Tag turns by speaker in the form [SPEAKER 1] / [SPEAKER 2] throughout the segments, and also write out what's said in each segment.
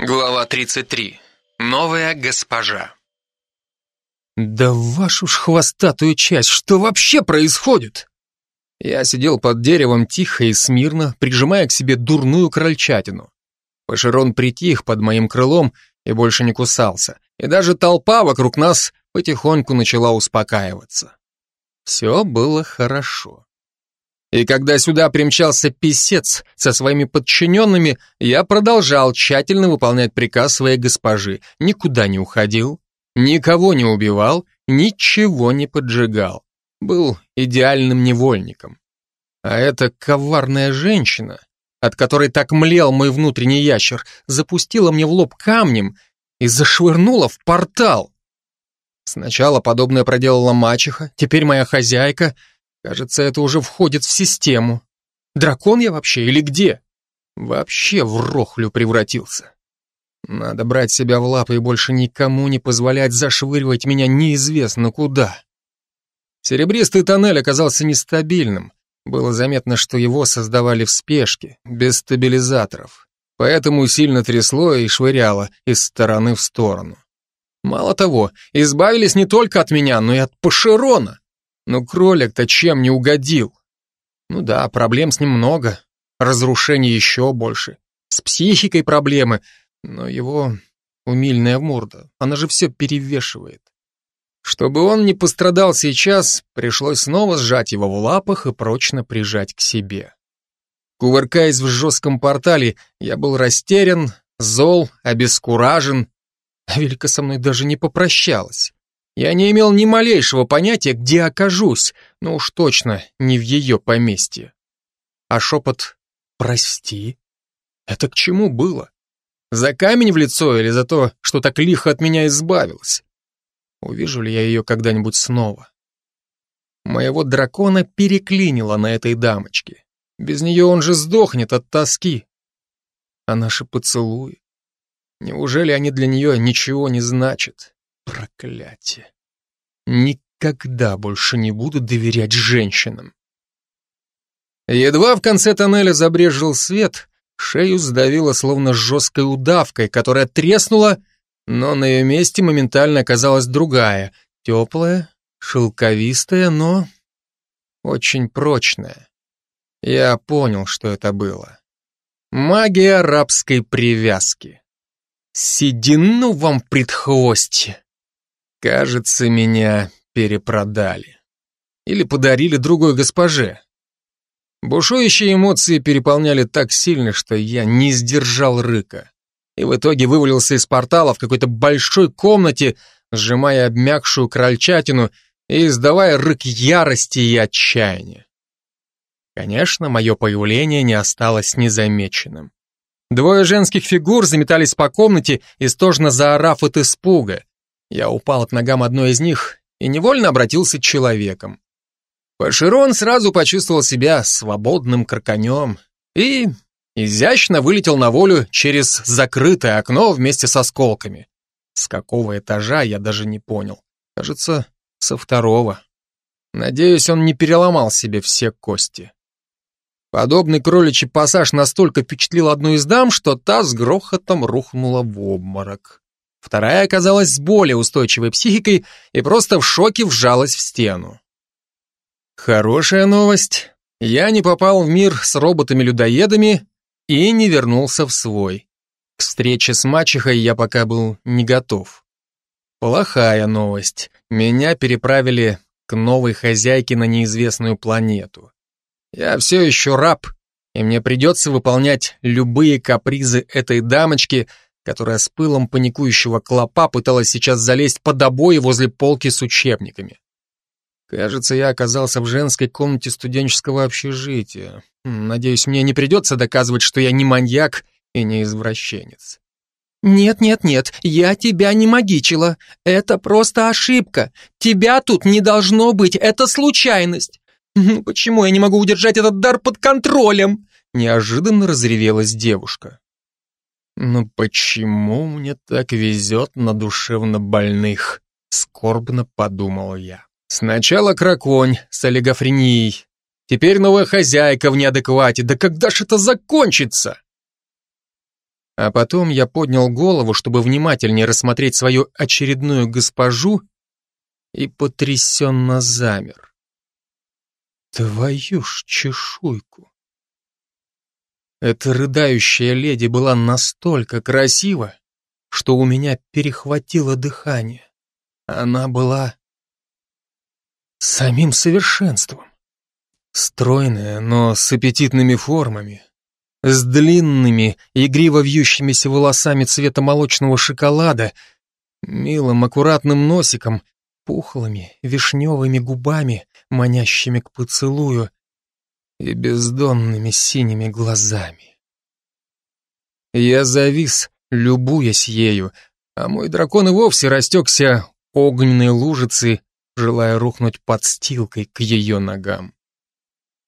[SPEAKER 1] Глава 33. Новая госпожа.
[SPEAKER 2] Да вашу ж хвостатую часть, что вообще происходит? Я сидел под деревом тихо и смирно, прижимая к себе дурную крольчатину. Пашерон притих под моим крылом и больше не кусался, и даже толпа вокруг нас потихоньку начала успокаиваться. Все было хорошо. И когда сюда примчался писец со своими подчиненными, я продолжал тщательно выполнять приказ своей госпожи, никуда не уходил, никого не убивал, ничего не поджигал. Был идеальным невольником. А эта коварная женщина, от которой так млел мой внутренний ящер, запустила мне в лоб камнем и зашвырнула в портал. Сначала подобное проделала мачеха, теперь моя хозяйка — Кажется, это уже входит в систему. Дракон я вообще или где? Вообще в рохлю превратился. Надо брать себя в лапы и больше никому не позволять зашвыривать меня неизвестно куда. Серебристый тоннель оказался нестабильным. Было заметно, что его создавали в спешке, без стабилизаторов. Поэтому сильно трясло и швыряло из стороны в сторону. Мало того, избавились не только от меня, но и от Пашерона. Но кролик-то чем не угодил? Ну да, проблем с ним много, разрушений еще больше. С психикой проблемы, но его умильная морда, она же все перевешивает. Чтобы он не пострадал сейчас, пришлось снова сжать его в лапах и прочно прижать к себе. Кувыркаясь в жестком портале, я был растерян, зол, обескуражен, а Вилька со мной даже не попрощалась. Я не имел ни малейшего понятия, где окажусь, но уж точно не в ее поместье. А шепот «прости» — это к чему было? За камень в лицо или за то, что так лихо от меня избавилась? Увижу ли я ее когда-нибудь снова? Моего дракона переклинило на этой дамочке. Без нее он же сдохнет от тоски. А наши поцелуи? Неужели они для нее ничего не значат? Проклятие. Никогда больше не буду доверять женщинам. Едва в конце тоннеля забрежил свет, шею сдавило словно жесткой удавкой, которая треснула, но на ее месте моментально оказалась другая, теплая, шелковистая, но очень прочная. Я понял, что это было. Магия рабской привязки. Седину вам предхвостье. Кажется, меня перепродали. Или подарили другой госпоже. Бушующие эмоции переполняли так сильно, что я не сдержал рыка. И в итоге вывалился из портала в какой-то большой комнате, сжимая обмякшую крольчатину и издавая рык ярости и отчаяния. Конечно, мое появление не осталось незамеченным. Двое женских фигур заметались по комнате, истожно заорав от испуга. Я упал к ногам одной из них и невольно обратился человеком. Паширон сразу почувствовал себя свободным краконем и изящно вылетел на волю через закрытое окно вместе с осколками. С какого этажа, я даже не понял. Кажется, со второго. Надеюсь, он не переломал себе все кости. Подобный кроличий пассаж настолько впечатлил одну из дам, что та с грохотом рухнула в обморок. Вторая оказалась с более устойчивой психикой и просто в шоке вжалась в стену. Хорошая новость. Я не попал в мир с роботами-людоедами и не вернулся в свой. К встрече с мачехой я пока был не готов. Плохая новость. Меня переправили к новой хозяйке на неизвестную планету. Я все еще раб, и мне придется выполнять любые капризы этой дамочки – которая с пылом паникующего клопа пыталась сейчас залезть под обои возле полки с учебниками. Кажется, я оказался в женской комнате студенческого общежития. Надеюсь, мне не придется доказывать, что я не маньяк и не извращенец.
[SPEAKER 3] «Нет, нет, нет, я тебя не магичила. Это просто ошибка. Тебя тут не должно быть, это случайность. Ну почему я не могу удержать этот дар под контролем?»
[SPEAKER 2] Неожиданно разревелась девушка. Но почему мне так везет на душевно больных? Скорбно подумал я. Сначала краконь с олигофренией, теперь новая хозяйка в неадеквате. Да когда ж это закончится? А потом я поднял голову, чтобы внимательнее рассмотреть свою очередную госпожу, и потрясенно замер. Твою ж чешуйку! Эта рыдающая леди была настолько красива, что у меня перехватило дыхание. Она была самим совершенством. Стройная, но с аппетитными формами, с длинными, игриво вьющимися волосами цвета молочного шоколада, милым, аккуратным носиком, пухлыми, вишневыми губами, манящими к поцелую, и бездонными синими глазами. Я завис, любуясь ею, а мой дракон и вовсе растекся огненной лужицей, желая рухнуть подстилкой к ее ногам.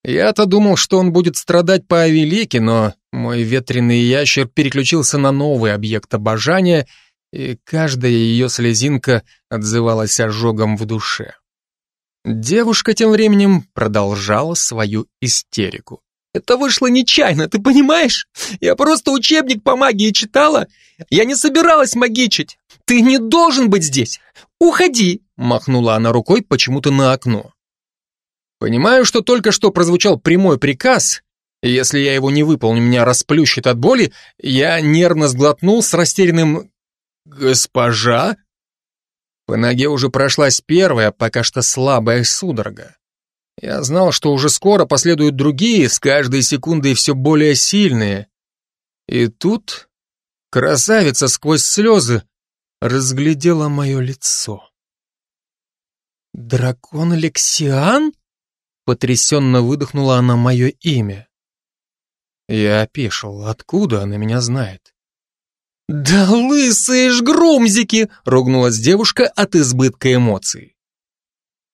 [SPEAKER 2] Я-то думал, что он будет страдать по Авелике, но мой ветреный ящер переключился на новый объект обожания, и каждая ее слезинка отзывалась ожогом в душе. Девушка тем временем продолжала свою истерику.
[SPEAKER 3] Это вышло нечаянно, ты понимаешь? Я просто учебник по магии читала. Я не собиралась магичить. Ты не должен быть здесь. Уходи, махнула она рукой почему-то на окно.
[SPEAKER 2] Понимаю, что только что прозвучал прямой приказ, если я его не выполню, меня расплющит от боли, я нервно сглотнул с растерянным «Госпожа?» По ноге уже прошлась первая, пока что слабая судорога. Я знал, что уже скоро последуют другие, с каждой секундой все более сильные. И тут красавица сквозь слезы разглядела мое лицо.
[SPEAKER 3] «Дракон Лексиан?» Потрясенно выдохнула она мое имя.
[SPEAKER 2] Я опешил, откуда она меня знает.
[SPEAKER 3] «Да лысые ж грумзики!» — ругнулась девушка от избытка эмоций.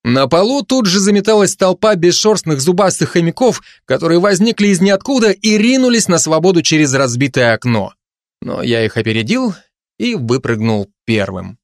[SPEAKER 2] На полу тут же заметалась толпа бесшерстных зубастых хомяков, которые возникли из ниоткуда и ринулись на свободу через разбитое окно. Но я их опередил и выпрыгнул первым.